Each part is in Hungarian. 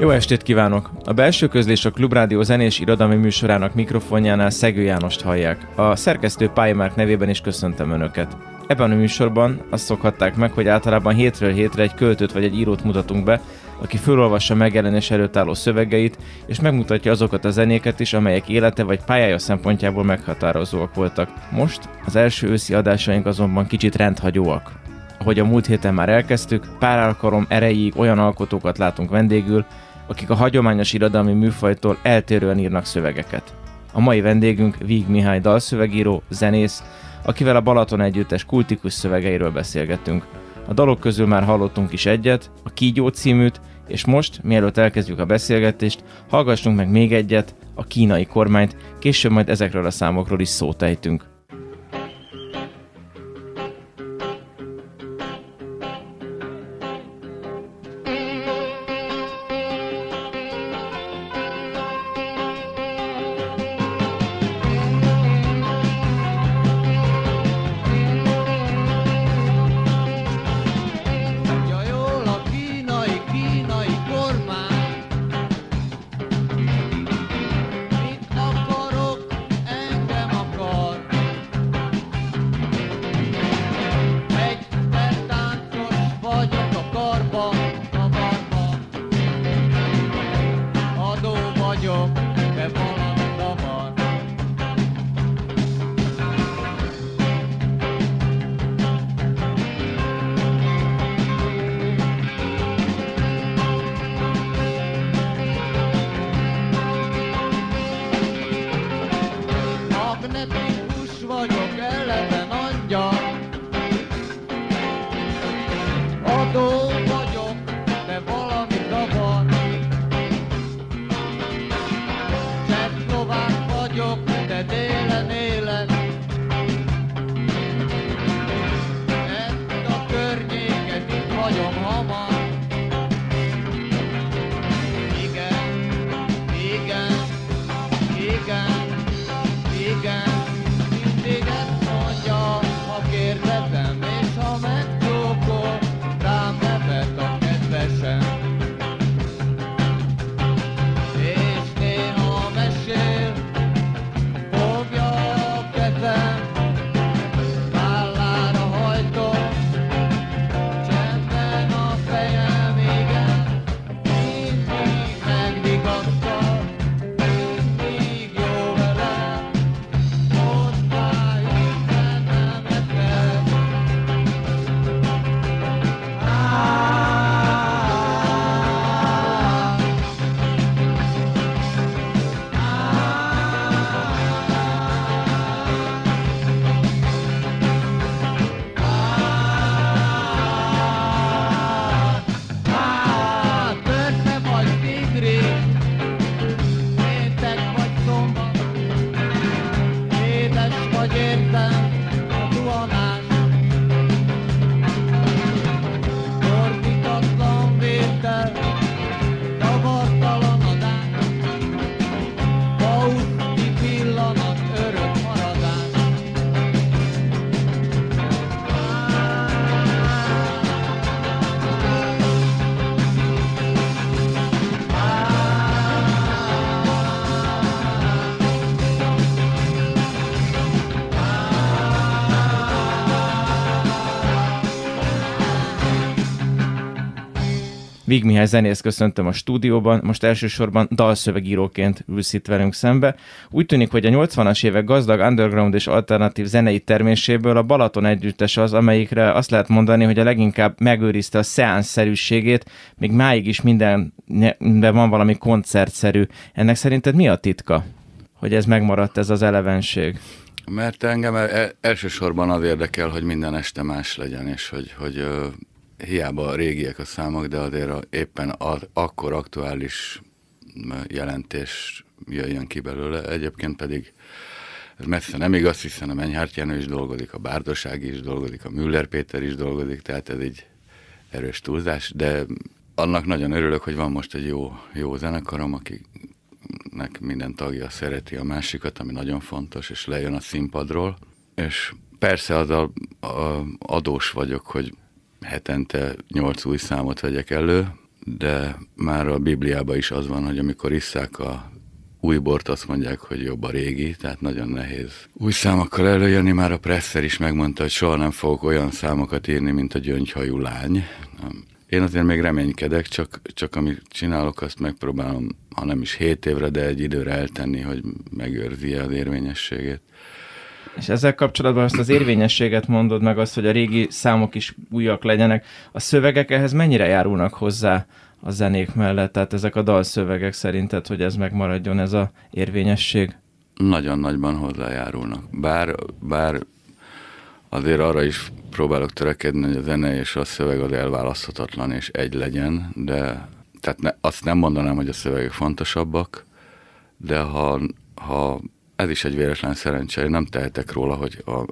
Jó estét kívánok! A belső közlés a Klubrádió zenés irodalmi műsorának mikrofonjánál Szegő Jánost hallják. A szerkesztő Pályamárk nevében is köszöntöm Önöket. Ebben a műsorban azt szokhatták meg, hogy általában hétről hétre egy költőt vagy egy írót mutatunk be, aki felolvassa megjelenés előtt álló szövegeit, és megmutatja azokat a zenéket is, amelyek élete vagy pályája szempontjából meghatározóak voltak. Most az első őszi adásaink azonban kicsit rendhagyóak. Ahogy a múlt héten már elkezdtük, pár alkalom erejéig olyan alkotókat látunk vendégül, akik a hagyományos irodalmi műfajtól eltérően írnak szövegeket. A mai vendégünk Víg Mihály dalszövegíró, zenész, akivel a Balaton Együttes kultikus szövegeiről beszélgettünk. A dalok közül már hallottunk is egyet, a Kígyó címűt, és most, mielőtt elkezdjük a beszélgetést, hallgassunk meg még egyet, a kínai kormányt, később majd ezekről a számokról is szót ejtünk. Vig Mihály zenész köszöntöm a stúdióban, most elsősorban dalszövegíróként ülsz itt velünk szembe. Úgy tűnik, hogy a 80-as évek gazdag underground és alternatív zenei terméséből a Balaton együttes az, amelyikre azt lehet mondani, hogy a leginkább megőrizte a szeánszerűségét, még máig is minden, de van valami koncertszerű. Ennek szerinted mi a titka, hogy ez megmaradt ez az elevenség? Mert engem elsősorban az érdekel, hogy minden este más legyen, és hogy, hogy hiába régiek a számok, de azért a, éppen az, akkor aktuális jelentés jöjjön ki belőle. Egyébként pedig ez messze nem igaz, hiszen a Menyhárt Jenő is dolgozik, a Bárdoság is dolgozik, a Müller Péter is dolgozik, tehát ez egy erős túlzás, de annak nagyon örülök, hogy van most egy jó, jó zenekarom, akinek minden tagja szereti a másikat, ami nagyon fontos, és lejön a színpadról, és persze az a, a adós vagyok, hogy hetente nyolc új számot vegyek elő, de már a Bibliában is az van, hogy amikor isszák a új bort, azt mondják, hogy jobb a régi, tehát nagyon nehéz új számokkal előjönni. Már a Presser is megmondta, hogy soha nem fogok olyan számokat írni, mint a gyöngyhajú lány. Én azért még reménykedek, csak, csak amit csinálok, azt megpróbálom, ha nem is 7 évre, de egy időre eltenni, hogy megőrzi az érvényességét. És ezzel kapcsolatban azt az érvényességet mondod meg, azt, hogy a régi számok is újak legyenek. A szövegek ehhez mennyire járulnak hozzá a zenék mellett? Tehát ezek a dalszövegek szerinted, hogy ez megmaradjon ez a érvényesség? Nagyon nagyban hozzájárulnak. Bár, bár azért arra is próbálok törekedni, hogy a zene és a szöveg az elválaszthatatlan és egy legyen, de tehát ne, azt nem mondanám, hogy a szövegek fontosabbak, de ha, ha ez is egy véletlen szerencse, nem tehetek róla, hogy a,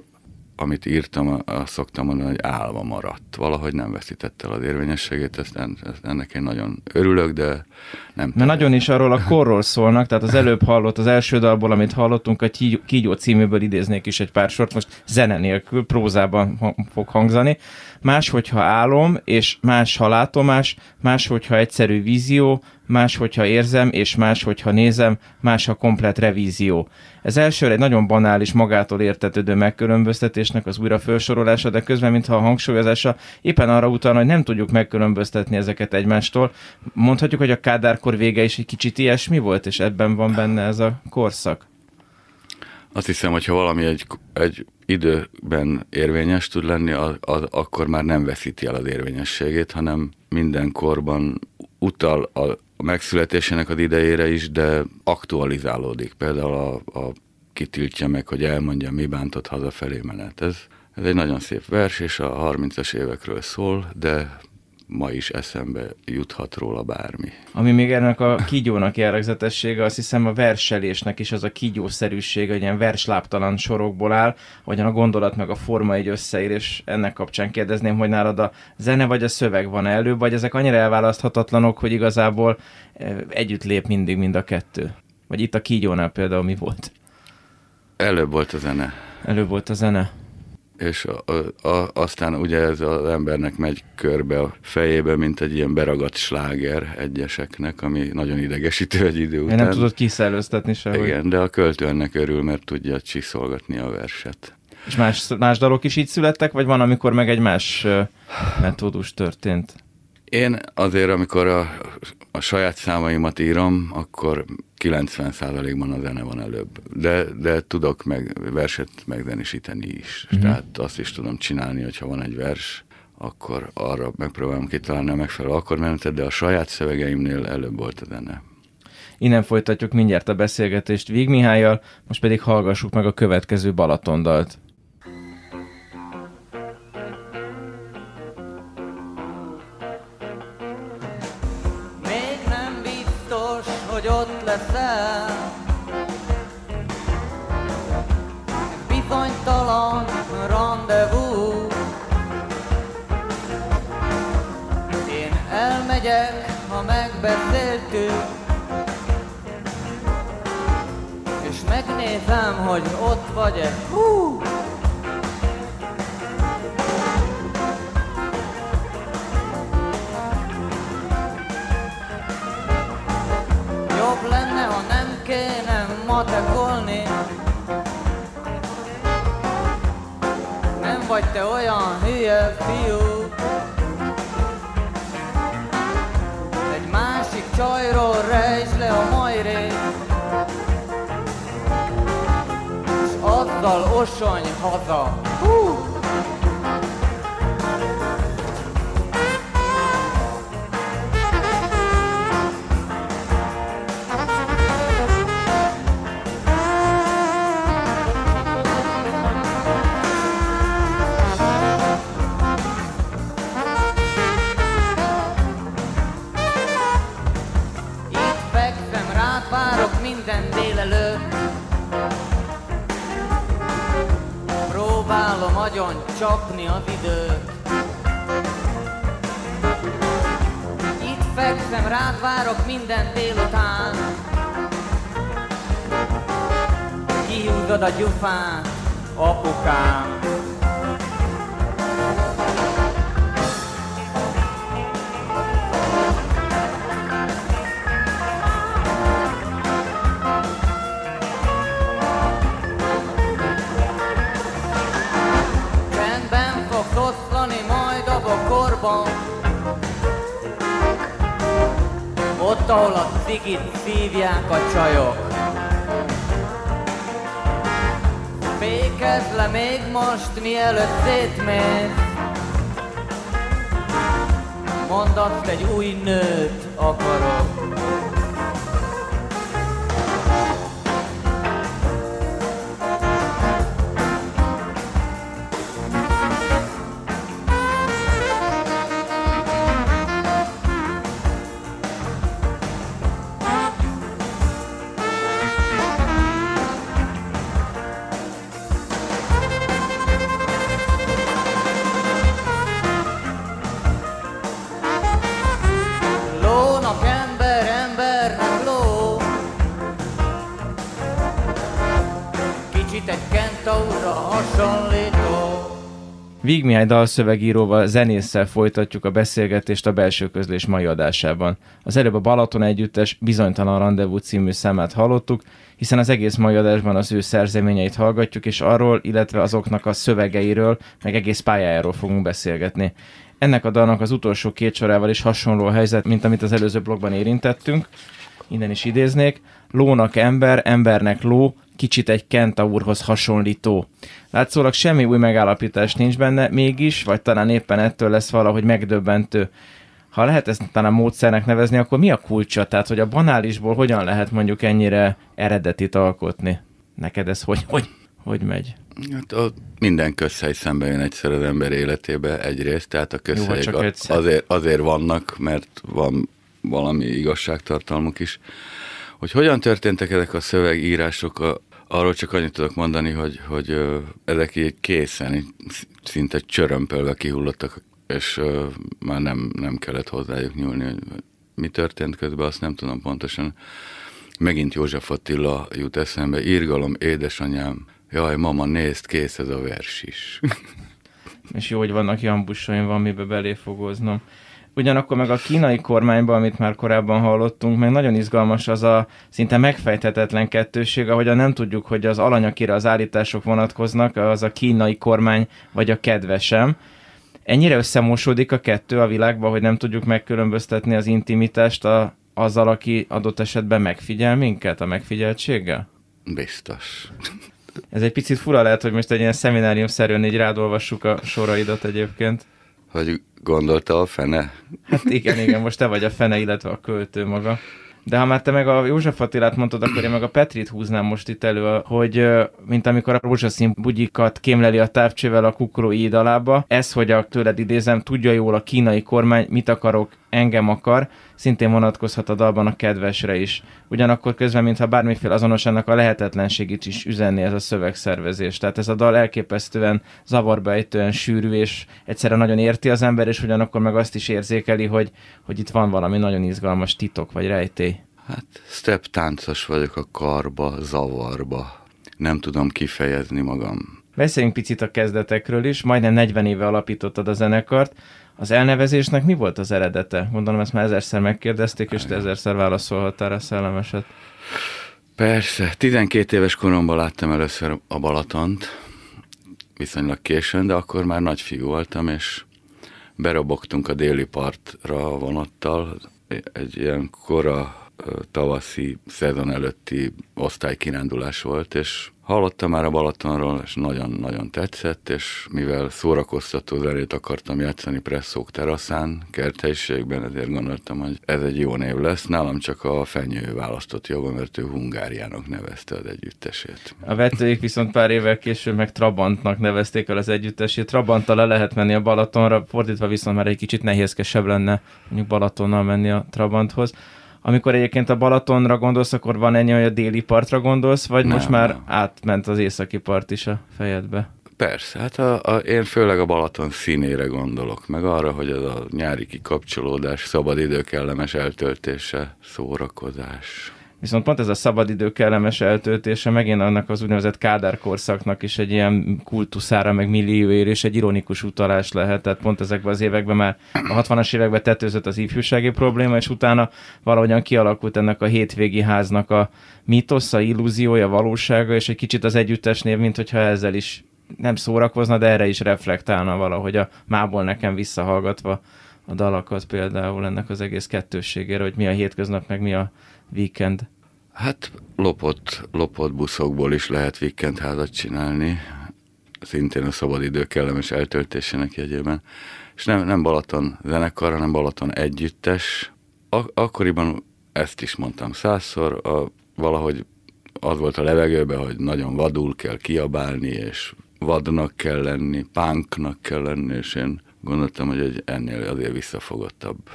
amit írtam, azt szoktam mondani, hogy álva maradt. Valahogy nem veszítette el az érvényességét, ezt, ezt, ennek én nagyon örülök, de nem. Mert nagyon is arról a korról szólnak, tehát az előbb hallott, az első dalból, amit hallottunk, a Kígyó címűből idéznék is egy pár sort, most zene nélkül, prózában fog hangzani. Más, hogyha álom, és más, ha látomás, más, hogyha egyszerű vízió, más, hogyha érzem, és más, hogyha nézem, más a komplet revízió. Ez elsőre egy nagyon banális, magától értetődő megkülönböztetésnek az újra felsorolása, de közben, mintha a hangsúlyozása éppen arra utalna, hogy nem tudjuk megkülönböztetni ezeket egymástól. Mondhatjuk, hogy a kádárkor vége is egy kicsit ilyesmi volt, és ebben van benne ez a korszak. Azt hiszem, hogy ha valami egy, egy időben érvényes tud lenni, az, az, akkor már nem veszíti el az érvényességét, hanem minden korban utal a a megszületésének az idejére is, de aktualizálódik. Például a, a kitiltja meg, hogy elmondja, mi bántott hazafelé menet. Ez, ez egy nagyon szép vers, és a 30-as évekről szól, de ma is eszembe juthat róla bármi. Ami még ennek a kígyónak jellegzetessége, azt hiszem a verselésnek is az a kígyószerűség, hogy ilyen versláptalan sorokból áll, hogyan a gondolat meg a forma egy összeír, és ennek kapcsán kérdezném, hogy nálad a zene vagy a szöveg van előbb, vagy ezek annyira elválaszthatatlanok, hogy igazából eh, együtt lép mindig mind a kettő? Vagy itt a kígyónál például mi volt? Előbb volt a zene. Előbb volt a zene és a, a, aztán ugye ez az embernek megy körbe a fejébe, mint egy ilyen beragadt sláger egyeseknek, ami nagyon idegesítő egy idő után. Én nem tudod kiszellőztetni se. Igen, de a költő ennek örül, mert tudja csiszolgatni a verset. És más, más dalok is így születtek, vagy van, amikor meg egy más metódus történt? Én azért, amikor a, a saját számaimat írom, akkor 90%-ban a zene van előbb. De, de tudok meg verset megzenisíteni is. Mm-hmm. Tehát azt is tudom csinálni, hogyha van egy vers, akkor arra megpróbálom kitalálni a megfelelő akkordmenetet, de a saját szövegeimnél előbb volt a zene. Innen folytatjuk mindjárt a beszélgetést Víg Mihályjal, most pedig hallgassuk meg a következő Balatondalt. Ha megbeszéltük. És megnézem, hogy ott vagy-e. Hú! kéne matekolni. Nem vagy te olyan hülye fiú csajról rejtsd le a majrét, és azzal osony haza. Hú! Agyon csapni az időt. Itt fekszem, rád várok minden délután. Kihúzod a gyufát, apukám cigit szívják a csajok. Fékezz le még most, mielőtt szétmész. Mondd egy új nőt akarok Víg Mihály dalszövegíróval, zenésszel folytatjuk a beszélgetést a belső közlés mai adásában. Az előbb a Balaton Együttes Bizonytalan Rendezvú című számát hallottuk, hiszen az egész mai adásban az ő szerzeményeit hallgatjuk, és arról, illetve azoknak a szövegeiről, meg egész pályájáról fogunk beszélgetni. Ennek a dalnak az utolsó két sorával is hasonló a helyzet, mint amit az előző blogban érintettünk. Innen is idéznék. Lónak ember, embernek ló, kicsit egy kentaurhoz hasonlító. Látszólag semmi új megállapítás nincs benne, mégis, vagy talán éppen ettől lesz valahogy megdöbbentő. Ha lehet ezt talán módszernek nevezni, akkor mi a kulcsa? Tehát, hogy a banálisból hogyan lehet mondjuk ennyire eredetit alkotni? Neked ez hogy, hogy, hogy megy? Hát ott minden közhely szembe jön egyszer az ember életébe egyrészt, tehát a közhelyek a- azért, azért vannak, mert van valami igazságtartalmuk is. Hogy hogyan történtek ezek a szövegírások, a- arról csak annyit tudok mondani, hogy, hogy ezek így készen, szinte csörömpölve kihullottak, és már nem, nem kellett hozzájuk nyúlni, hogy mi történt közben, azt nem tudom pontosan. Megint József Attila jut eszembe, írgalom, édesanyám, jaj, mama, nézd, kész ez a vers is. és jó, hogy vannak jambussaim, van mibe beléfogoznom. Ugyanakkor meg a kínai kormányban, amit már korábban hallottunk, meg nagyon izgalmas az a szinte megfejthetetlen kettőség, ahogyan nem tudjuk, hogy az alanyakira az állítások vonatkoznak, az a kínai kormány vagy a kedvesem. Ennyire összemosódik a kettő a világban, hogy nem tudjuk megkülönböztetni az intimitást a, azzal, aki adott esetben megfigyel minket, a megfigyeltséggel? Biztos. Ez egy picit fura lehet, hogy most egy ilyen szeminárium-szerűen így rád olvassuk a soraidat egyébként. Hogy gondolta a fene? Hát igen, igen, most te vagy a fene, illetve a költő maga. De ha már te meg a József Attilát mondtad, akkor én meg a Petrit húznám most itt elő, hogy mint amikor a rózsaszín bugyikat kémleli a távcsével a kukoró ídalába, ez, hogy a tőled idézem, tudja jól a kínai kormány, mit akarok, engem akar, szintén vonatkozhat a dalban a kedvesre is. Ugyanakkor közben, mintha bármiféle azonos ennek a lehetetlenségét is üzenni ez a szövegszervezés. Tehát ez a dal elképesztően zavarba ejtően sűrű, és egyszerre nagyon érti az ember, és ugyanakkor meg azt is érzékeli, hogy, hogy itt van valami nagyon izgalmas titok vagy rejtély. Hát step táncos vagyok a karba, zavarba. Nem tudom kifejezni magam. Beszéljünk picit a kezdetekről is. Majdnem 40 éve alapítottad a zenekart. Az elnevezésnek mi volt az eredete? Gondolom ezt már ezerszer megkérdezték, és te ezerszer válaszolhattál a szellemeset. Persze, 12 éves koromban láttam először a Balatont, viszonylag későn, de akkor már nagy fiú voltam, és berobogtunk a déli partra a vonattal, egy ilyen kora tavaszi szezon előtti osztálykirándulás volt, és Hallottam már a Balatonról, és nagyon-nagyon tetszett, és mivel szórakoztató zenét akartam játszani presszók teraszán, kerthelyiségben, ezért gondoltam, hogy ez egy jó név lesz. Nálam csak a fenyő választott jobban, mert ő Hungáriának nevezte az együttesét. A vetőik viszont pár évvel később meg Trabantnak nevezték el az együttesét. Trabanttal le lehet menni a Balatonra, fordítva viszont már egy kicsit nehézkesebb lenne mondjuk Balatonnal menni a Trabanthoz amikor egyébként a Balatonra gondolsz, akkor van ennyi, hogy a déli partra gondolsz, vagy nem, most már nem. átment az északi part is a fejedbe? Persze, hát a, a, én főleg a Balaton színére gondolok, meg arra, hogy ez a nyári kikapcsolódás, szabadidő kellemes eltöltése, szórakozás. Viszont pont ez a szabadidő kellemes eltöltése megint annak az úgynevezett Kádár korszaknak is egy ilyen kultuszára, meg millióér és egy ironikus utalás lehet. Tehát pont ezekben az években már a 60-as években tetőzött az ifjúsági probléma, és utána valahogyan kialakult ennek a hétvégi háznak a mitosza, illúziója, valósága, és egy kicsit az együttes név, mint hogyha ezzel is nem szórakozna, de erre is reflektálna valahogy a mából nekem visszahallgatva a dalakat például ennek az egész kettősségére, hogy mi a hétköznap, meg mi a weekend? Hát lopott, lopott buszokból is lehet weekendházat csinálni, szintén a szabadidő kellemes eltöltésének jegyében. És nem, nem Balaton zenekar, hanem Balaton együttes. Ak- akkoriban ezt is mondtam százszor, a, valahogy az volt a levegőben, hogy nagyon vadul kell kiabálni, és vadnak kell lenni, pánknak kell lenni, és én gondoltam, hogy egy ennél azért visszafogottabb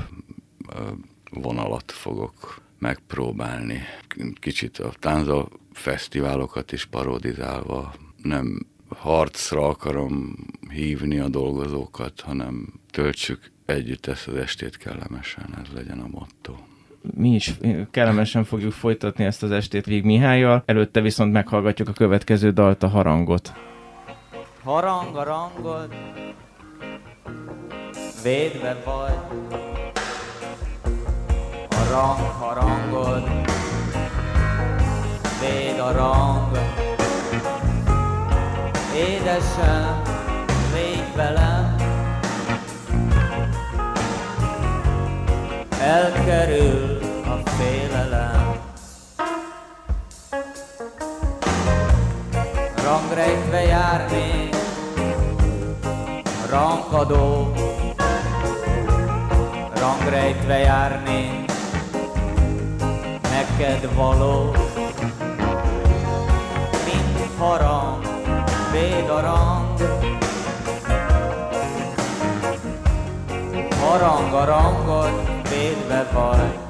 vonalat fogok megpróbálni. Kicsit a tánza fesztiválokat is parodizálva, nem harcra akarom hívni a dolgozókat, hanem töltsük együtt ezt az estét kellemesen, ez legyen a motto mi is kellemesen fogjuk folytatni ezt az estét Vég Mihályjal, előtte viszont meghallgatjuk a következő dalt, a harangot. Harang a rangod, védve vagy, rang harangod, véd a rang. Édesen, légy velem, elkerül a félelem. Rangrejtve járni, rangadó, rangrejtve járni, neked való, mint harang, véd a rang. Harang a rangot, védve vagy.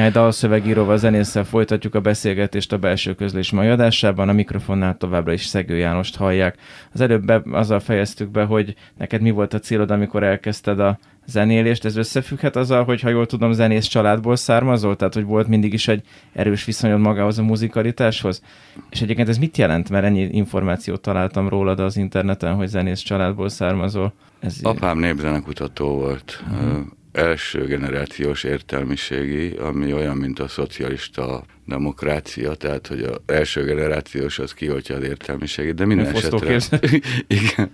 Mihály dalszövegíróval, zenésszel folytatjuk a beszélgetést a belső közlés mai adásában, a mikrofonnál továbbra is Szegő Jánost hallják. Az előbb be, azzal fejeztük be, hogy neked mi volt a célod, amikor elkezdted a zenélést, ez összefügghet azzal, hogy ha jól tudom, zenész családból származol, tehát hogy volt mindig is egy erős viszonyod magához a muzikalitáshoz. És egyébként ez mit jelent, mert ennyi információt találtam rólad az interneten, hogy zenész családból származol. Ez Apám népzenekutató volt. Uh-huh első generációs értelmiségi, ami olyan, mint a szocialista demokrácia, tehát hogy az első generációs az kioltja az értelmiségét, de minden esetre, igen,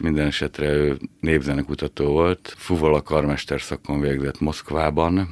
minden esetre ő népzenekutató volt, fuvola karmester szakon végzett Moszkvában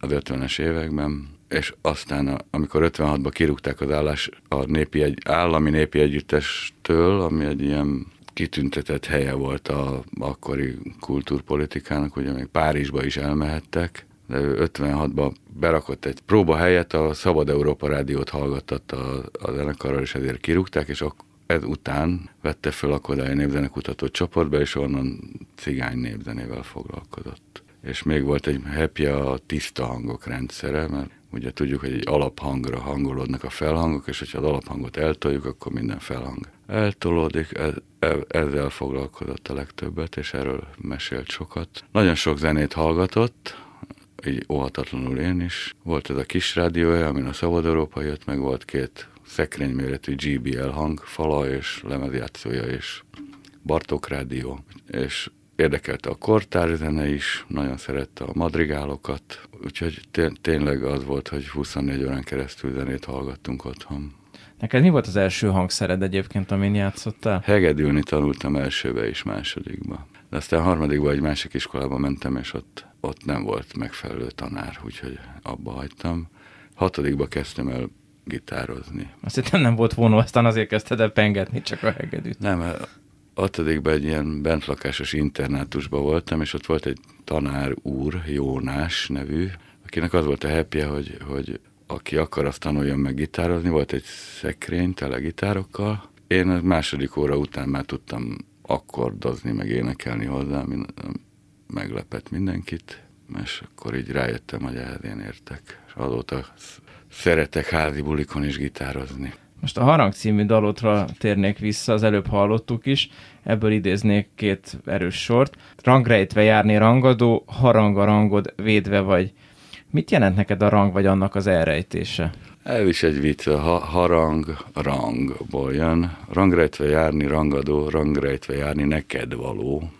az 50-es években, és aztán, amikor 56-ban kirúgták az állás a népi egy, állami népi együttestől, ami egy ilyen kitüntetett helye volt a akkori kultúrpolitikának, ugye még Párizsba is elmehettek, de ő 56-ban berakott egy próbahelyet, a Szabad Európa Rádiót hallgattatta a, zenekarral, és ezért kirúgták, és ak- ez után vette föl a Kodály népzenekutató csoportba, és onnan cigány népzenével foglalkozott. És még volt egy happy a tiszta hangok rendszere, mert ugye tudjuk, hogy egy alaphangra hangolódnak a felhangok, és hogyha az alaphangot eltoljuk, akkor minden felhang eltolódik, e, ezzel foglalkozott a legtöbbet, és erről mesélt sokat. Nagyon sok zenét hallgatott, így óhatatlanul én is. Volt ez a kis rádiója, amin a Szabad Európa jött, meg volt két szekrényméretű GBL hangfala és lemezjátszója és Bartók rádió, és érdekelte a kortárs zene is, nagyon szerette a madrigálokat, úgyhogy té- tényleg az volt, hogy 24 órán keresztül zenét hallgattunk otthon. Neked mi volt az első hangszered egyébként, amin játszottál? Hegedülni tanultam elsőbe és másodikba. De aztán harmadikba egy másik iskolába mentem, és ott, ott nem volt megfelelő tanár, úgyhogy abba hagytam. Hatodikba kezdtem el gitározni. Azt hittem nem volt vonó, aztán azért kezdted el pengetni csak a hegedűt. Nem, hatodikban egy ilyen bentlakásos internátusban voltam, és ott volt egy tanár úr, Jónás nevű, akinek az volt a happy hogy, hogy aki akar, azt tanuljon meg gitározni. Volt egy szekrény tele gitárokkal. Én a második óra után már tudtam akkordozni, meg énekelni hozzá, ami meglepett mindenkit, és akkor így rájöttem, hogy ehhez én értek. És azóta szeretek házi bulikon is gitározni. Most a Harang című dalotra térnék vissza, az előbb hallottuk is, ebből idéznék két erős sort. Rangrejtve járni rangadó, harang a rangod, védve vagy. Mit jelent neked a rang, vagy annak az elrejtése? Ez is egy vicc, ha, harang rangból jön. Rangrejtve járni rangadó, rangrejtve járni neked való.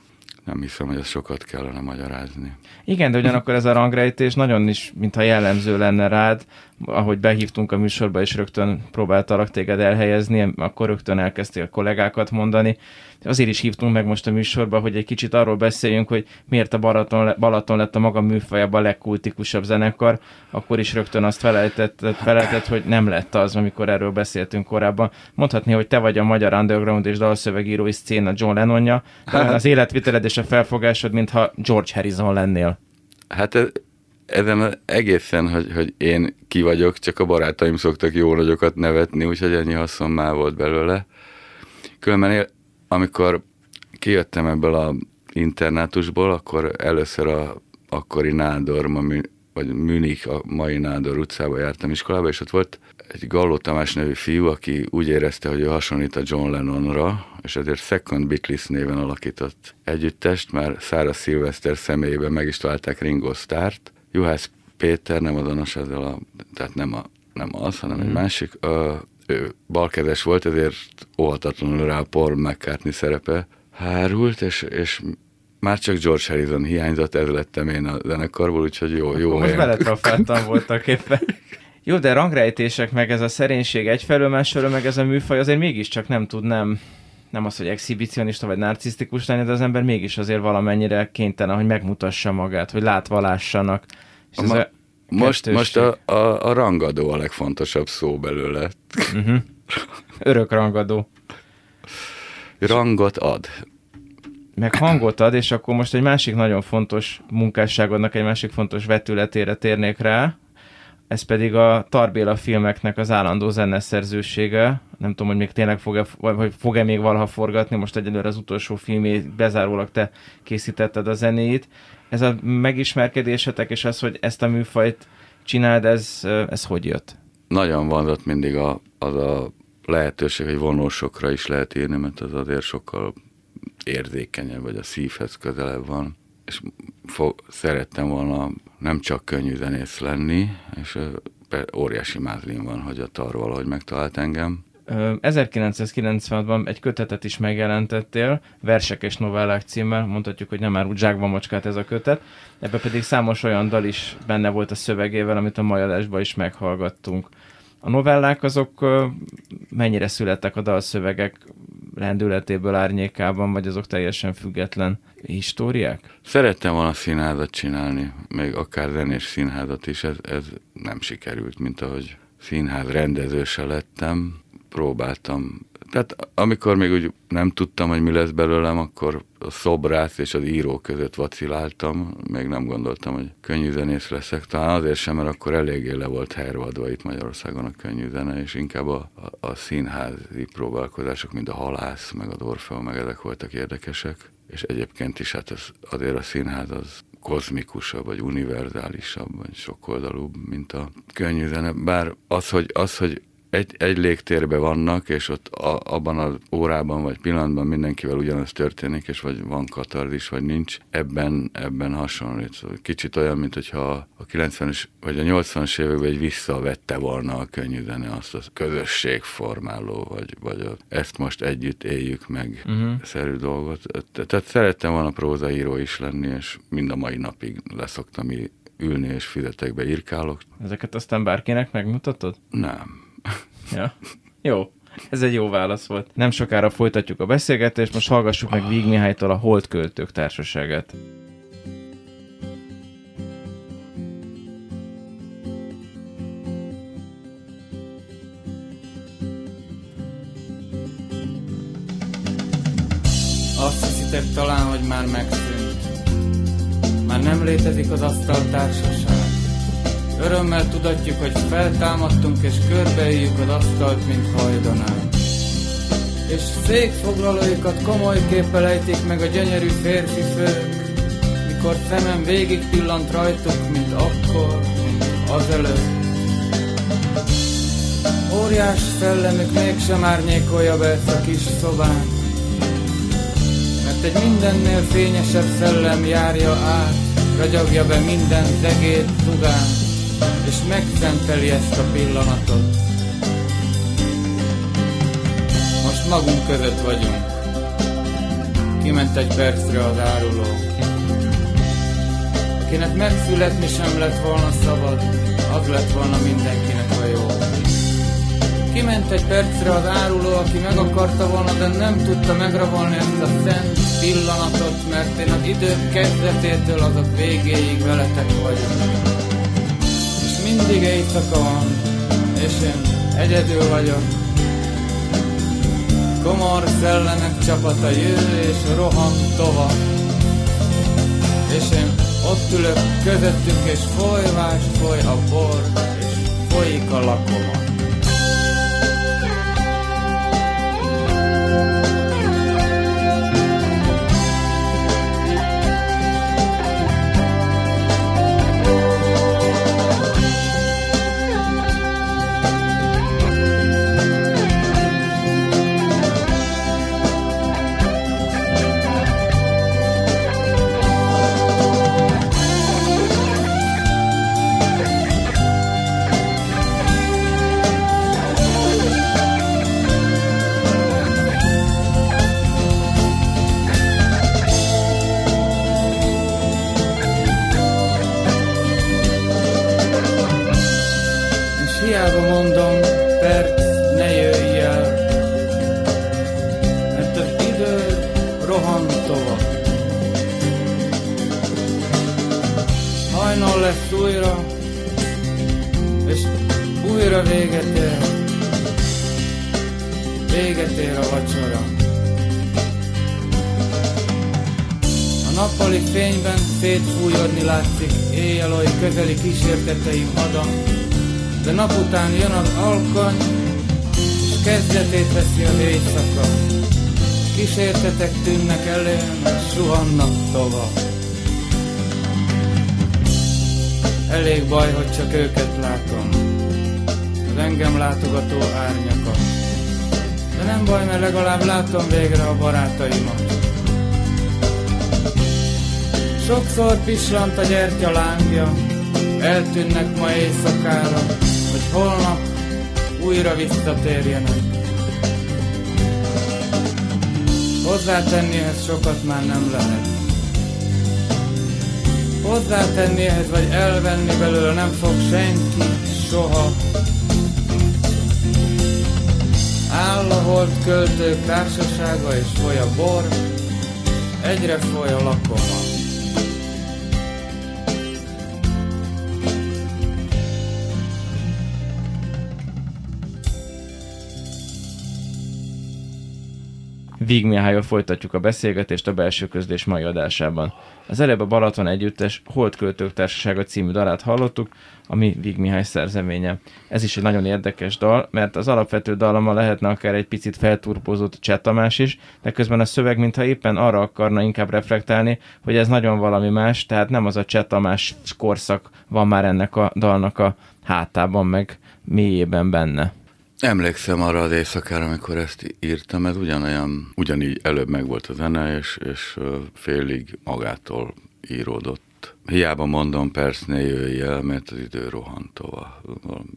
Nem hiszem, hogy ezt sokat kellene magyarázni. Igen, de ugyanakkor ez a rangrejtés nagyon is, mintha jellemző lenne rád, ahogy behívtunk a műsorba, és rögtön próbáltalak téged elhelyezni, akkor rögtön elkezdtél kollégákat mondani. Azért is hívtunk meg most a műsorba, hogy egy kicsit arról beszéljünk, hogy miért a Balaton, Balaton lett a maga műfajában a legkultikusabb zenekar, akkor is rögtön azt felejtett, felejtett, hogy nem lett az, amikor erről beszéltünk korábban. Mondhatni, hogy te vagy a magyar underground és dalszövegírói szcéna John Lennonja, de az életviteled és a felfogásod, mintha George Harrison lennél. Hát ez, ezen egészen, hogy, hogy én ki vagyok, csak a barátaim szoktak jó nagyokat nevetni, úgyhogy ennyi haszon már volt belőle. Különben amikor kijöttem ebből a internátusból, akkor először a akkori Nádor, vagy Münich, a mai Nádor utcába jártam iskolába, és ott volt egy Galló Tamás nevű fiú, aki úgy érezte, hogy ő hasonlít a John Lennonra, és ezért Second Beatles néven alakított együttest, már Szára Szilveszter személyében meg is találták Ringo Starrt. Juhász Péter nem azonos ezzel a, tehát nem, a, nem az, hanem egy mm. másik, ö, ő balkezes volt, ezért óhatatlanul rá Paul McCartney szerepe hárult, és, és már csak George Harrison hiányzott, ez lettem én a zenekarból, úgyhogy jó, jó Most beletrafáltam voltak éppen. Jó, de rangrejtések, meg ez a szerénység egyfelől, másfelől, meg ez a műfaj, azért mégiscsak nem tudnám, nem az, hogy exhibicionista vagy narcisztikus lenni, de az ember mégis azért valamennyire kénytelen, hogy megmutassa magát, hogy látva lássanak. És ez Ma, a most, most a, a, a rangadó a legfontosabb szó belőle. Uh-huh. Örök rangadó. Rangot ad. Meg hangot ad, és akkor most egy másik nagyon fontos munkásságodnak egy másik fontos vetületére térnék rá, ez pedig a Tarbéla filmeknek az állandó zeneszerzősége. Nem tudom, hogy még tényleg fog-e, vagy fog-e még valaha forgatni, most egyelőre az utolsó filmé bezárólag te készítetted a zenéit. Ez a megismerkedésetek, és az, hogy ezt a műfajt csináld, ez, ez hogy jött? Nagyon van ott mindig a, az a lehetőség, hogy vonósokra is lehet írni, mert az azért sokkal érzékenyebb, vagy a szívhez közelebb van. És fog, szerettem volna nem csak könnyű zenész lenni, és óriási mázlim van, hogy a tar valahogy megtalált engem. 1996-ban egy kötetet is megjelentettél, Versek és novellák címmel, mondhatjuk, hogy nem már úgy zsákba macskát ez a kötet, ebbe pedig számos olyan dal is benne volt a szövegével, amit a mai adásban is meghallgattunk. A novellák azok mennyire születtek a dalszövegek lendületéből árnyékában, vagy azok teljesen független históriák? Szerettem volna színházat csinálni, még akár zenés színházat is, ez, ez nem sikerült, mint ahogy színház rendező se lettem. Próbáltam Tehát amikor még úgy nem tudtam, hogy mi lesz belőlem, akkor a szobrász és az író között vaciláltam, még nem gondoltam, hogy könnyű zenész leszek. Talán azért sem, mert akkor eléggé le volt helyreadva itt Magyarországon a könnyű zene, és inkább a, a, a színházi próbálkozások, mint a halász, meg a Dorfeo, meg ezek voltak érdekesek. És egyébként is hát az, azért a színház az kozmikusabb, vagy univerzálisabb, vagy sokoldalúbb, mint a könnyű zene. Bár az, hogy, az, hogy egy, egy légtérben vannak, és ott a, abban az órában vagy pillanatban mindenkivel ugyanaz történik, és vagy van katarzis, vagy nincs, ebben, ebben hasonlít. Szóval kicsit olyan, mint hogyha a 90-es vagy a 80-as években egy visszavette volna a könnyű zene azt a közösségformáló, vagy, vagy a, ezt most együtt éljük meg uh-huh. szerű dolgot. Tehát szerettem volna prózaíró is lenni, és mind a mai napig leszoktam ülni és fizetekbe írkálok. Ezeket aztán bárkinek megmutatod? Nem. Ja. Jó. Ez egy jó válasz volt. Nem sokára folytatjuk a beszélgetést, most hallgassuk meg Víg Mihálytól a Holt Költők Társaságát. Azt hiszitek talán, hogy már megszűnt. Már nem létezik az asztaltársaság. Örömmel tudatjuk, hogy feltámadtunk és körbeüljük az asztalt, mint hajdanán. És székfoglalóikat komoly képpel ejtik meg a gyönyörű férfi fők, mikor szemem végig pillant rajtuk, mint akkor, mint azelőtt. Óriás szellemük mégsem árnyékolja be ezt a kis szobát, mert egy mindennél fényesebb szellem járja át, ragyogja be minden zegét, zugát és megszenteli ezt a pillanatot. Most magunk között vagyunk. Kiment egy percre az áruló. Akinek megszületni sem lett volna szabad, az lett volna mindenkinek a jó. Kiment egy percre az áruló, aki meg akarta volna, de nem tudta megrabolni ezt a szent pillanatot, mert én az idő kezdetétől azok végéig veletek vagyok mindig éjszaka van, és én egyedül vagyok. Komor szellemek csapata jő és rohan tova. És én ott ülök közöttük, és folyvás foly a bor, és folyik a lakoma. Hogy csak őket látom, az engem látogató árnyakat. De nem baj, mert legalább látom végre a barátaimat. Sokszor pislant a gyertya lángja, eltűnnek ma éjszakára, hogy holnap újra visszatérjenek. Hozzátenni ehhez sokat már nem lehet. Hozzátenni ehhez vagy elvenni belőle nem fog senki soha. Áll a holt költők társasága és foly a bor, egyre foly a lakoma. Víg Mihályal folytatjuk a beszélgetést a belső közlés mai adásában. Az előbb a Balaton Együttes Holdköltők Társasága című dalát hallottuk, ami Víg Mihály szerzeménye. Ez is egy nagyon érdekes dal, mert az alapvető dalama lehetne akár egy picit felturpózott Csetamás is, de közben a szöveg mintha éppen arra akarna inkább reflektálni, hogy ez nagyon valami más, tehát nem az a Csetamás korszak van már ennek a dalnak a hátában, meg mélyében benne. Emlékszem arra az éjszakára, amikor ezt írtam, ez ugyanolyan, ugyanígy előbb megvolt a zene, és, és félig magától íródott. Hiába mondom, persze ne jöjj el, mert az idő tovább.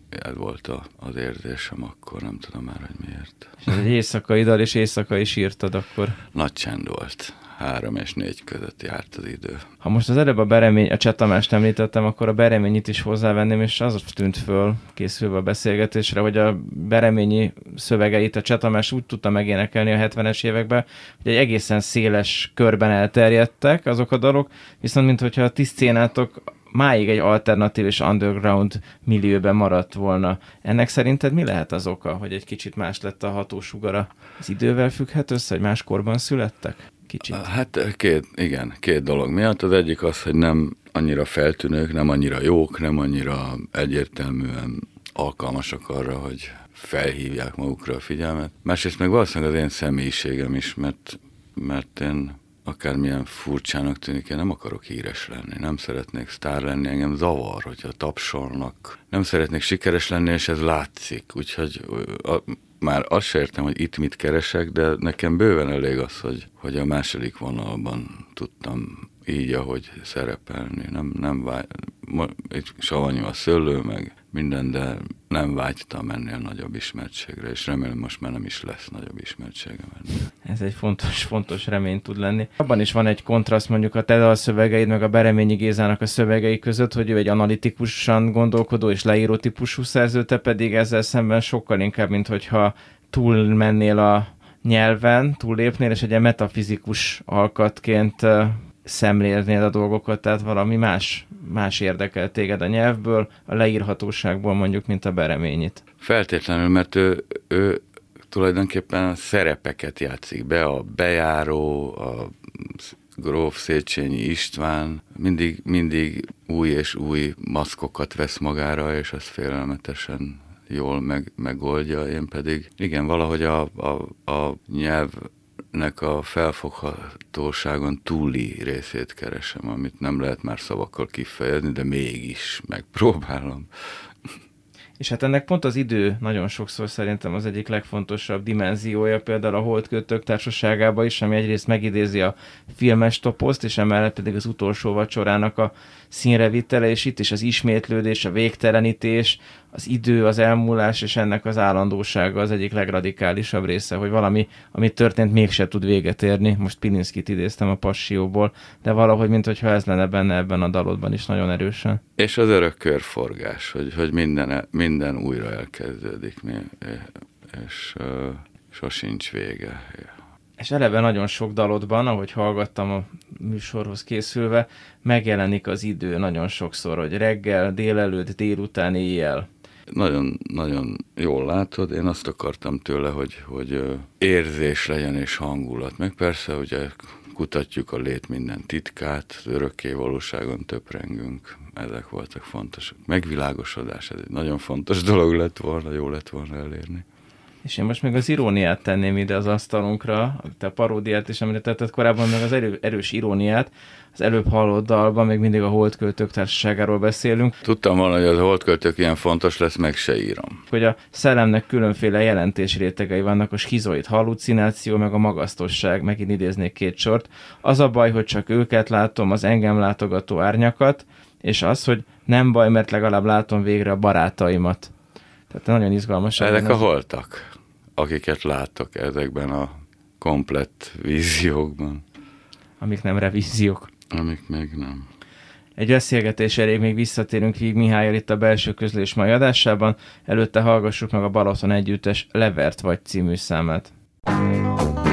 Ez volt a, az érzésem akkor, nem tudom már, hogy miért. És ez egy éjszakai dal, és éjszaka is írtad akkor. Nagy csend volt három és négy között járt az idő. Ha most az előbb a beremény, a Csetamást említettem, akkor a bereményit is hozzávenném, és az tűnt föl készülve a beszélgetésre, hogy a bereményi szövegeit a Csetamás úgy tudta megénekelni a 70-es években, hogy egy egészen széles körben elterjedtek azok a dalok, viszont mintha a ti szcénátok máig egy alternatív és underground millióben maradt volna. Ennek szerinted mi lehet az oka, hogy egy kicsit más lett a hatósugara? Az idővel függhet össze, hogy más korban születtek? Kicsit? Hát két, igen, két dolog miatt. Az egyik az, hogy nem annyira feltűnők, nem annyira jók, nem annyira egyértelműen alkalmasak arra, hogy felhívják magukra a figyelmet. Másrészt meg valószínűleg az én személyiségem is, mert, mert én akármilyen furcsának tűnik, én nem akarok híres lenni, nem szeretnék sztár lenni, engem zavar, hogyha tapsolnak. Nem szeretnék sikeres lenni, és ez látszik, úgyhogy már azt se értem, hogy itt mit keresek, de nekem bőven elég az, hogy, hogy a második vonalban tudtam így, ahogy szerepelni. Nem, nem vágy, itt savanyú a szőlő, meg minden, de nem vágytam ennél nagyobb ismertségre, és remélem most már nem is lesz nagyobb ismertségem ennél. Ez egy fontos, fontos remény tud lenni. Abban is van egy kontraszt mondjuk a te szövegeid, meg a Bereményi Gézának a szövegei között, hogy ő egy analitikusan gondolkodó és leíró típusú szerző, te pedig ezzel szemben sokkal inkább, mint hogyha túl mennél a nyelven, túllépnél, és egy metafizikus alkatként szemlélnél a dolgokat, tehát valami más, más érdekel téged a nyelvből, a leírhatóságból mondjuk, mint a bereményit. Feltétlenül, mert ő, ő tulajdonképpen szerepeket játszik be, a bejáró, a gróf Széchenyi István mindig, mindig új és új maszkokat vesz magára, és azt félelmetesen jól meg, megoldja, én pedig igen, valahogy a, a, a nyelv nek a felfoghatóságon túli részét keresem, amit nem lehet már szavakkal kifejezni, de mégis megpróbálom. És hát ennek pont az idő nagyon sokszor szerintem az egyik legfontosabb dimenziója, például a Holdkötők társaságában is, ami egyrészt megidézi a filmes toposzt, és emellett pedig az utolsó vacsorának a színrevitele, és itt is az ismétlődés, a végtelenítés, az idő, az elmúlás, és ennek az állandósága az egyik legradikálisabb része, hogy valami, ami történt, mégse tud véget érni. Most Pilinszkit idéztem a passióból, de valahogy, mint hogyha ez lenne benne ebben a dalodban is nagyon erősen. És az örök körforgás, hogy, hogy minden, minden újra elkezdődik, és uh, sosincs vége. És eleve nagyon sok dalodban, ahogy hallgattam a műsorhoz készülve, megjelenik az idő nagyon sokszor, hogy reggel, délelőtt, délután, éjjel. Nagyon, nagyon jól látod, én azt akartam tőle, hogy, hogy érzés legyen és hangulat. Meg persze, ugye kutatjuk a lét minden titkát, örökké valóságon töprengünk, ezek voltak fontosak. Megvilágosodás, ez egy nagyon fontos dolog lett volna, jó lett volna elérni. És én most még az iróniát tenném ide az asztalunkra, te a paródiát is említetted korábban, meg az erő, erős iróniát. Az előbb hallott dalban még mindig a Holdköltők társaságáról beszélünk. Tudtam volna, hogy az Holdköltők ilyen fontos lesz, meg se írom. Hogy a szellemnek különféle jelentés rétegei vannak, a schizoid hallucináció, meg a magasztosság, megint idéznék két sort. Az a baj, hogy csak őket látom, az engem látogató árnyakat, és az, hogy nem baj, mert legalább látom végre a barátaimat. Tehát nagyon izgalmas. Ezek a holtak, akiket látok ezekben a komplett víziókban. Amik nem revíziók. Amik még nem. Egy beszélgetés elég még visszatérünk Víg Mihályal itt a belső közlés mai adásában. Előtte hallgassuk meg a Balaton együttes Levert vagy című számát. Lovert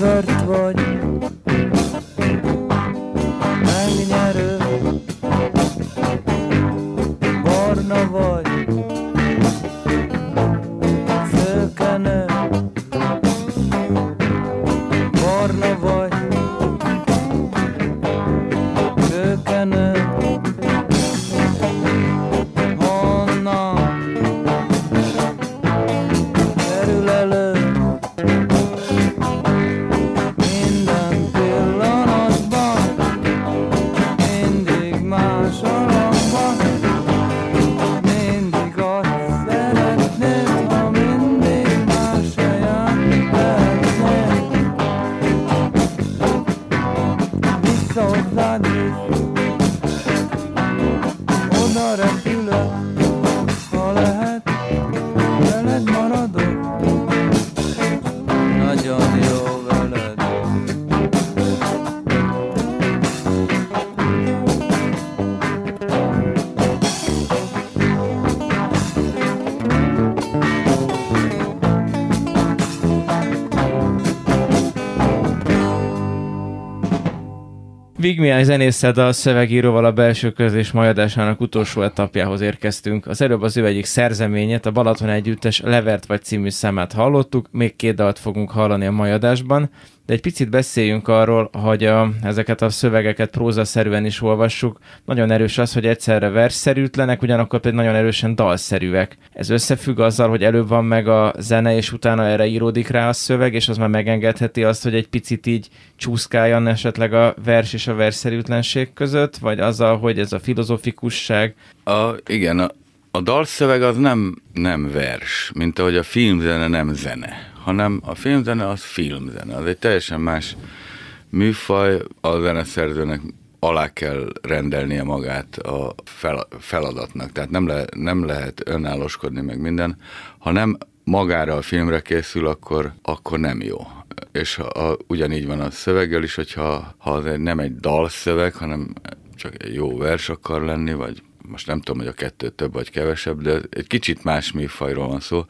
never Vigmiány zenészed a szövegíróval a belső közlés majadásának utolsó etapjához érkeztünk. Az előbb az ő egyik szerzeményét, a Balaton Együttes Levert vagy című számát hallottuk, még két dalt fogunk hallani a majadásban, de egy picit beszéljünk arról, hogy a, ezeket a szövegeket prózaszerűen is olvassuk. Nagyon erős az, hogy egyszerre versszerűtlenek, ugyanakkor pedig nagyon erősen dalszerűek. Ez összefügg azzal, hogy előbb van meg a zene, és utána erre íródik rá a szöveg, és az már megengedheti azt, hogy egy picit így csúszkáljon esetleg a vers és a versszerűtlenség között, vagy azzal, hogy ez a filozofikusság. A, igen, a, a dalszöveg az nem, nem vers, mint ahogy a filmzene nem zene, hanem a filmzene az filmzene, az egy teljesen más műfaj, a zeneszerzőnek alá kell rendelnie magát a fel, feladatnak, tehát nem, le, nem lehet önállóskodni meg minden, ha nem magára a filmre készül, akkor, akkor nem jó. És ha, a, ugyanígy van a szöveggel is, hogyha ha az egy, nem egy dalszöveg, hanem csak egy jó vers akar lenni, vagy most nem tudom, hogy a kettő több vagy kevesebb, de egy kicsit más műfajról van szó.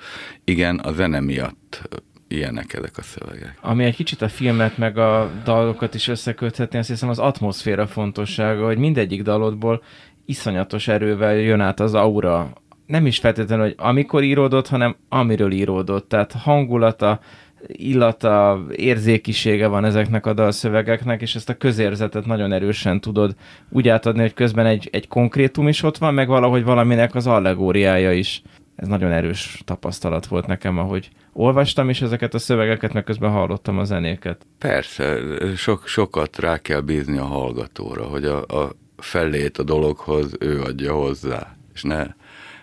Igen, a zene miatt ilyenek ezek a szövegek. Ami egy kicsit a filmet meg a dalokat is összeköthetni, azt hiszem az atmoszféra fontossága, hogy mindegyik dalodból iszonyatos erővel jön át az aura. Nem is feltétlenül, hogy amikor íródott, hanem amiről íródott. Tehát hangulata, illata, érzékisége van ezeknek a dalszövegeknek, és ezt a közérzetet nagyon erősen tudod úgy átadni, hogy közben egy, egy konkrétum is ott van, meg valahogy valaminek az allegóriája is. Ez nagyon erős tapasztalat volt nekem, ahogy olvastam is ezeket a szövegeket, meg közben hallottam a zenéket. Persze, sok, sokat rá kell bízni a hallgatóra, hogy a, a fellét a dologhoz ő adja hozzá, és ne,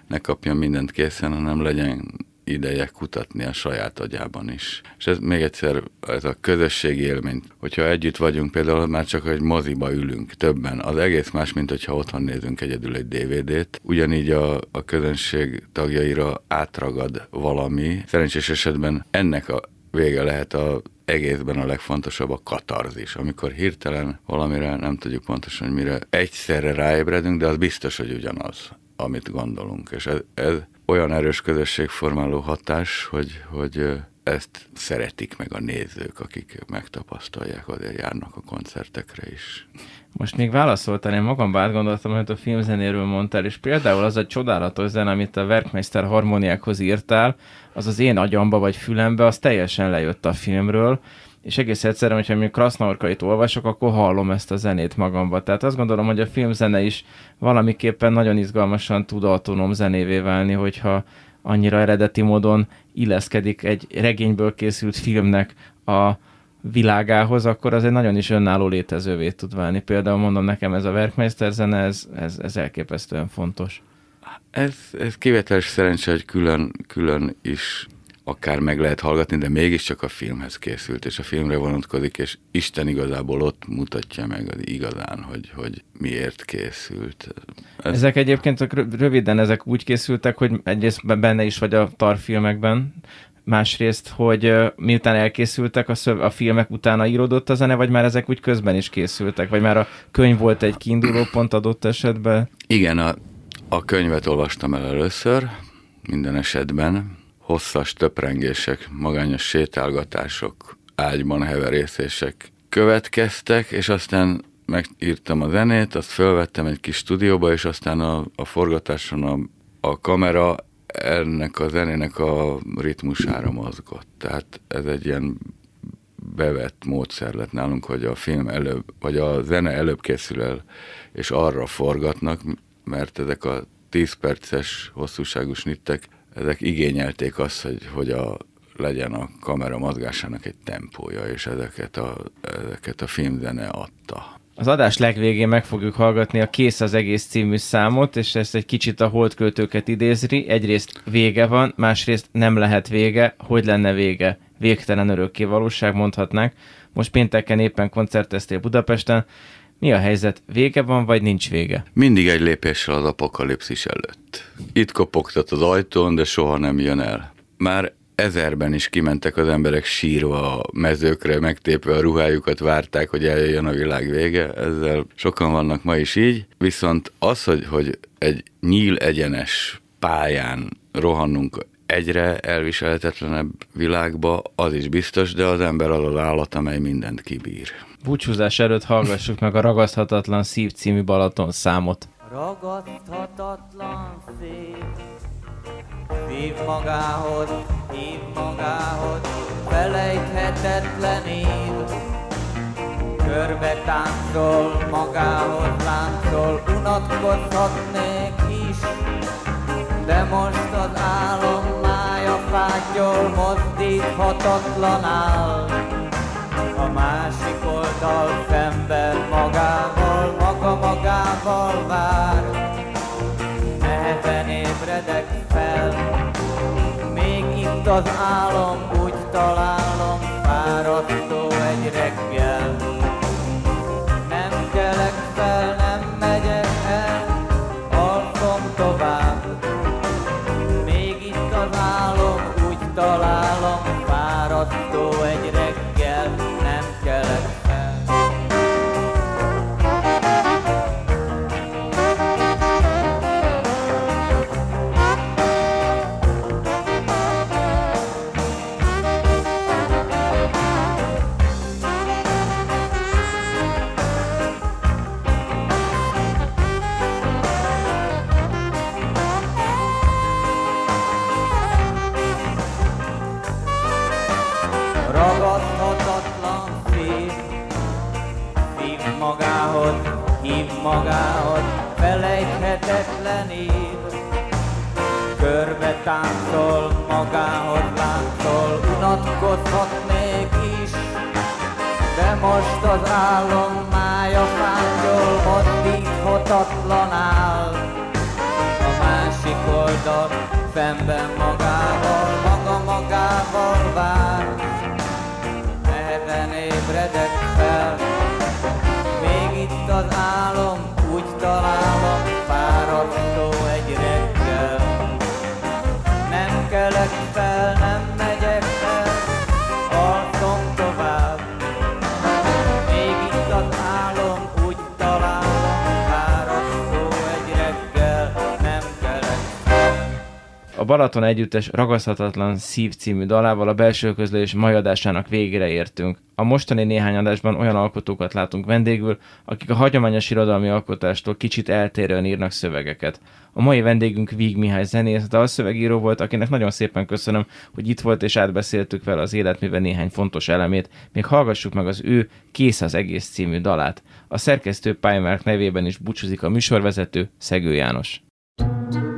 ne kapjon mindent készen, hanem legyen ideje kutatni a saját agyában is. És ez még egyszer, ez a közösségi élmény, hogyha együtt vagyunk, például már csak egy moziba ülünk többen, az egész más, mint hogyha otthon nézünk egyedül egy DVD-t. Ugyanígy a, a közönség tagjaira átragad valami. Szerencsés esetben ennek a vége lehet a egészben a legfontosabb a katarzis, amikor hirtelen valamire, nem tudjuk pontosan, hogy mire egyszerre ráébredünk, de az biztos, hogy ugyanaz, amit gondolunk. És ez, ez olyan erős közösségformáló hatás, hogy, hogy ezt szeretik meg a nézők, akik megtapasztalják, azért járnak a koncertekre is. Most még válaszoltál, én magam átgondoltam, hogy a filmzenéről mondtál, és például az a csodálatos zene, amit a Werkmeister harmóniákhoz írtál, az az én agyamba vagy fülembe, az teljesen lejött a filmről, és egész egyszerűen, hogyha mi Krasznaorkait olvasok, akkor hallom ezt a zenét magamba. Tehát azt gondolom, hogy a filmzene is valamiképpen nagyon izgalmasan tud autonóm zenévé válni, hogyha annyira eredeti módon illeszkedik egy regényből készült filmnek a világához, akkor az egy nagyon is önálló létezővé tud válni. Például mondom nekem ez a Werkmeister zene, ez, ez, ez elképesztően fontos. Ez, ez kivételes szerencsé, hogy külön, külön is akár meg lehet hallgatni, de mégiscsak a filmhez készült, és a filmre vonatkozik, és Isten igazából ott mutatja meg az igazán, hogy, hogy miért készült. Ez... Ezek egyébként röviden ezek úgy készültek, hogy egyrészt benne is vagy a tarfilmekben, másrészt, hogy miután elkészültek a, szöv, a filmek utána íródott a zene, vagy már ezek úgy közben is készültek, vagy már a könyv volt egy kiinduló pont adott esetben? Igen, a, a könyvet olvastam el először, minden esetben, hosszas töprengések, magányos sétálgatások, ágyban heverészések következtek, és aztán megírtam a zenét, azt felvettem egy kis stúdióba, és aztán a, a forgatáson a, a kamera ennek a zenének a ritmusára mozgott. Tehát ez egy ilyen bevett módszer lett nálunk, hogy a film előbb, vagy a zene előbb készül el, és arra forgatnak, mert ezek a 10 perces hosszúságú snittek ezek igényelték azt, hogy, hogy a, legyen a kamera mozgásának egy tempója, és ezeket a, ezeket a filmzene adta. Az adás legvégén meg fogjuk hallgatni a Kész az egész című számot, és ezt egy kicsit a holdköltőket idézri. Egyrészt vége van, másrészt nem lehet vége. Hogy lenne vége? Végtelen örökké valóság, mondhatnánk. Most pénteken éppen koncerteztél Budapesten. Mi a helyzet? Vége van, vagy nincs vége? Mindig egy lépéssel az apokalipszis előtt. Itt kopogtat az ajtón, de soha nem jön el. Már ezerben is kimentek az emberek sírva a mezőkre, megtépve a ruhájukat, várták, hogy eljöjjön a világ vége. Ezzel sokan vannak ma is így. Viszont az, hogy, hogy egy nyíl egyenes pályán rohannunk egyre elviselhetetlenebb világba, az is biztos, de az ember az az állat, amely mindent kibír. Búcsúzás előtt hallgassuk meg a Ragaszthatatlan Szív című Balaton számot. Ragaszthatatlan szív, szív magához, hív magához, felejthetetlen év. Körbe táncol, magához láncol, unatkozhatnék is, de most az álom mája fátyol, mozdíthatatlan áll. A másik oldal szemben magával, maga magával vár. Nehezen ébredek fel, még itt az álom, úgy találom, Hazudozhatnék is, de most az állam mája fángyol, mozdíthatatlan áll. A másik oldal szemben magával, maga magával vár. Nehezen ébredek fel, még itt az állam Balaton Együttes Ragaszthatatlan Szív című dalával a belső közlés mai adásának végére értünk. A mostani néhány adásban olyan alkotókat látunk vendégül, akik a hagyományos irodalmi alkotástól kicsit eltérően írnak szövegeket. A mai vendégünk Víg Mihály zenész, dalszövegíró volt, akinek nagyon szépen köszönöm, hogy itt volt és átbeszéltük vele az életműve néhány fontos elemét. Még hallgassuk meg az ő Kész az egész című dalát. A szerkesztő Pályamárk nevében is búcsúzik a műsorvezető Szegő János. nincs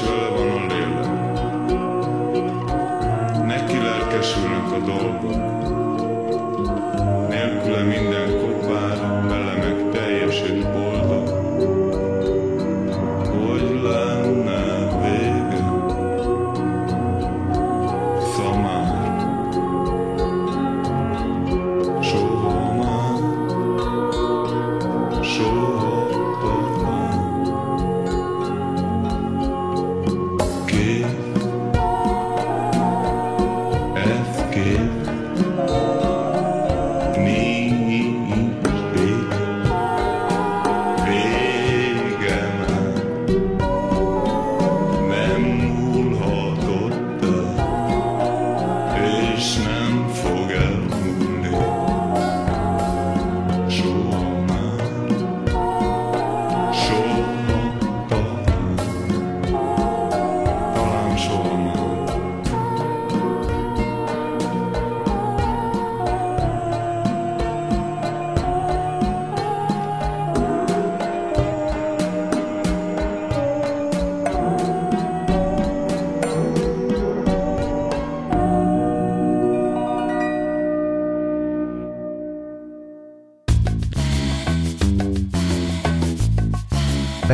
shall